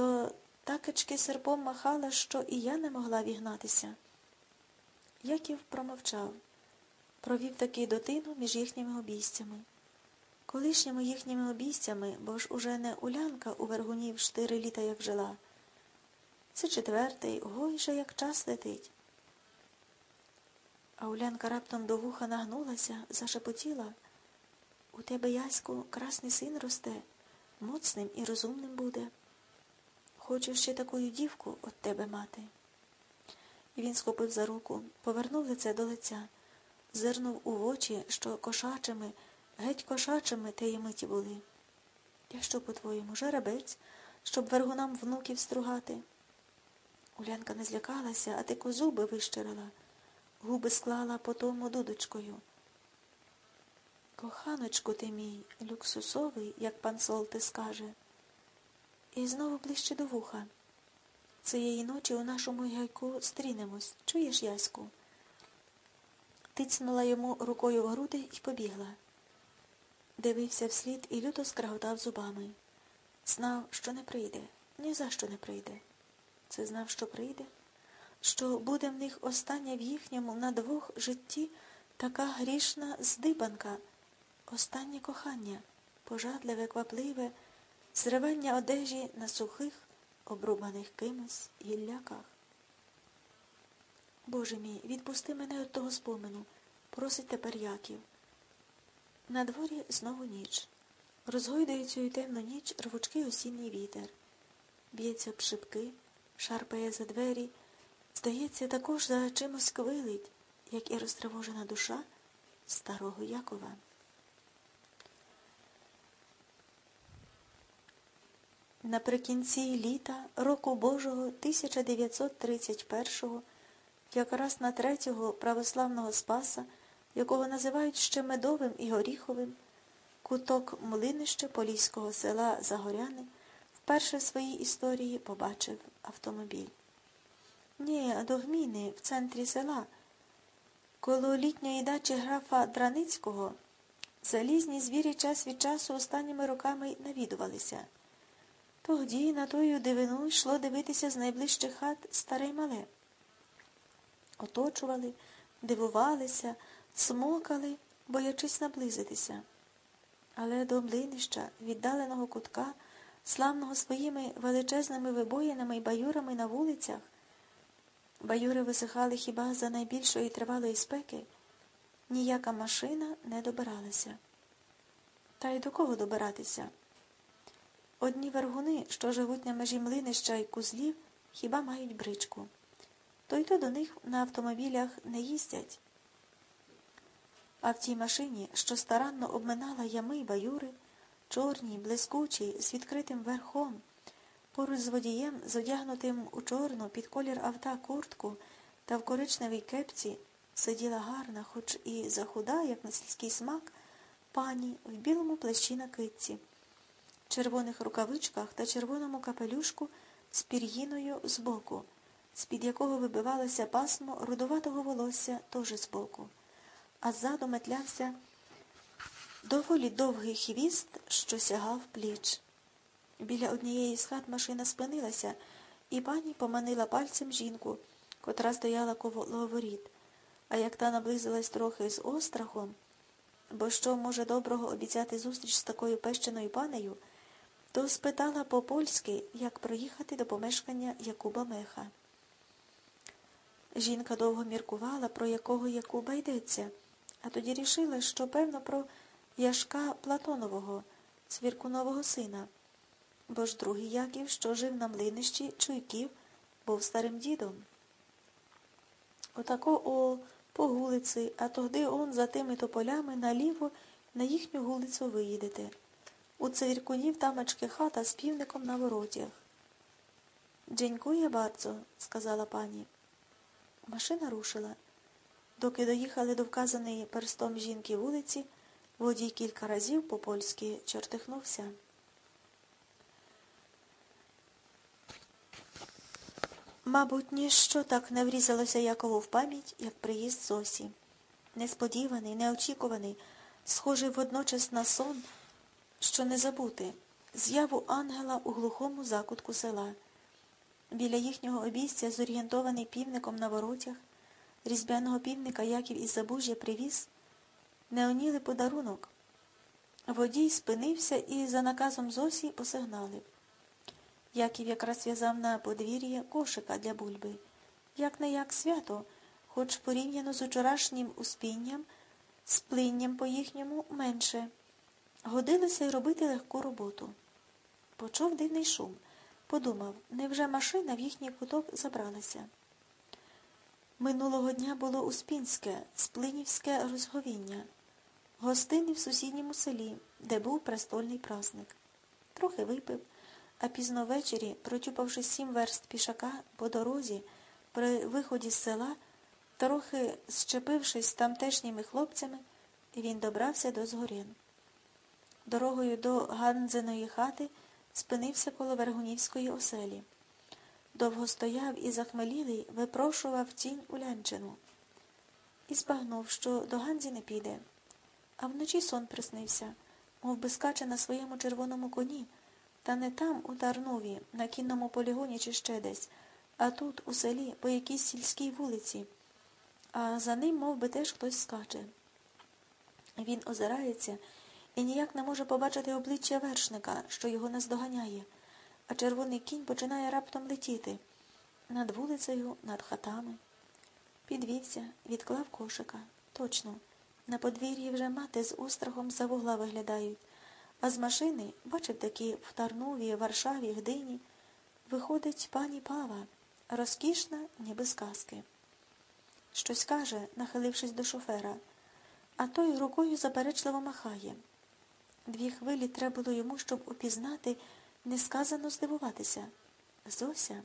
то такечки серпом махала, що і я не могла вігнатися. Яків промовчав, провів таки дитину між їхніми обійстями. Колишніми їхніми обійстями, бо ж уже не улянка у вергунів чотири літа як жила. Це четвертий, гой же як час летить. А Улянка раптом до вуха нагнулася, зашепотіла. У тебе, Яську, красний син росте, моцним і розумним буде. Хочу ще такою дівку от тебе мати. І він схопив за руку, повернув лице до лиця, зирнув у очі, що кошачими, геть кошачими теї миті були. Я що, по-твоєму, жеребець, щоб вергунам внуків стругати? Улянка не злякалася, а тико зуби вищирила, губи склала по тому дудочкою. Коханочку ти мій, люксусовий, як пан Солти скаже, і знову ближче до вуха. Цієї ночі у нашому гайку стрінемось. Чуєш, Яську? Тицнула йому рукою в груди і побігла. Дивився вслід і люто скраготав зубами. Знав, що не прийде, ні за що не прийде. Це знав, що прийде, що буде в них остання в їхньому на двох житті така грішна здибанка, останнє кохання, пожадливе, квапливе, зривання одежі на сухих, обрубаних кимось гілляках. Боже мій, відпусти мене від того спомену, просить тепер Яків. На дворі знову ніч. Розгойдує цю темну ніч рвучкий осінній вітер. Б'ється об шибки, шарпає за двері, здається, також за чимось квилить, як і розтривожена душа старого Якова. Наприкінці літа року Божого 1931-го, якраз на третього православного Спаса, якого називають ще Медовим і Горіховим, куток млинище Поліського села Загоряни вперше в своїй історії побачив автомобіль. Ні, до Гміни, в центрі села. Коло літньої дачі графа Драницького залізні звірі час від часу останніми роками навідувалися. Тоді на тою дивину йшло дивитися з найближчих хат старе й мале. Оточували, дивувалися, смокали, боячись наблизитися. Але до млинища, віддаленого кутка, славного своїми величезними вибоїнами й баюрами на вулицях, баюри висихали хіба за найбільшої тривалої спеки, ніяка машина не добиралася. Та й до кого добиратися? Одні вергуни, що живуть на межі млинища й кузлів, хіба мають бричку. То й то до них на автомобілях не їздять. А в тій машині, що старанно обминала ями й баюри, чорній, блискучій, з відкритим верхом, поруч з водієм, зодягнутим у чорну під колір авта куртку та в коричневій кепці, сиділа гарна, хоч і захуда, як на сільський смак, пані в білому плащі на китці червоних рукавичках та червоному капелюшку з пір'їною збоку, з-під якого вибивалося пасмо рудуватого волосся теж збоку, а ззаду метлявся доволі довгий хвіст, що сягав пліч. Біля однієї з хат машина спинилася, і пані поманила пальцем жінку, котра стояла коло воріт. А як та наблизилась трохи з острахом, бо що може доброго обіцяти зустріч з такою пещеною панею, то спитала по-польськи, як проїхати до помешкання Якуба Меха. Жінка довго міркувала, про якого Якуба йдеться, а тоді рішила, що, певно, про Яшка Платонового, цвіркунового сина, бо ж другий Яків, що жив на млинищі чуйків, був старим дідом. Отако о по вулиці, а тогди он за тими тополями наліво на їхню вулицю виїдете. У цвіркунів тамочки хата з півником на воротях. Дзінькує бардзо, сказала пані. Машина рушила. Доки доїхали до вказаної перстом жінки вулиці, водій кілька разів по польськи чортихнувся. Мабуть, ніщо так не врізалося Якову в пам'ять, як приїзд Зосі. Несподіваний, неочікуваний, схожий водночас на сон що не забути, з'яву ангела у глухому закутку села. Біля їхнього обійстя, зорієнтований півником на воротях, різьбяного півника Яків із Забужжя привіз, неонілий подарунок. Водій спинився і за наказом Зосі посигналив. Яків якраз в'язав на подвір'я кошика для бульби. Як не як свято, хоч порівняно з учорашнім успінням, з плинням по їхньому менше. Годилося й робити легку роботу. Почув дивний шум. Подумав, невже машина в їхній куток забралася. Минулого дня було Успінське, сплинівське розговіння, гостини в сусідньому селі, де був престольний праздник. Трохи випив, а пізно ввечері, протюпавши сім верст пішака по дорозі, при виході з села, трохи щепившись з тамтешніми хлопцями, він добрався до Згорін. Дорогою до Ганзеної хати спинився коло Вергунівської оселі. Довго стояв і захмелілий випрошував тінь Улянчину. І збагнув, що до Ганзі не піде. А вночі сон приснився, мов би скаче на своєму червоному коні, та не там, у Тарнові, на кінному полігоні чи ще десь, а тут, у селі, по якійсь сільській вулиці, а за ним мов би, теж хтось скаче. Він озирається і ніяк не може побачити обличчя вершника, що його наздоганяє, а червоний кінь починає раптом летіти над вулицею, над хатами. Підвівся, відклав кошика. Точно, на подвір'ї вже мати з острахом за вугла виглядають, а з машини, бачив такі в Тарнові, Варшаві, Гдині, виходить пані Пава, розкішна, ніби сказки. Щось каже, нахилившись до шофера, а той рукою заперечливо махає. Дві хвилі треба було йому, щоб упізнати, несказано здивуватися. Зося.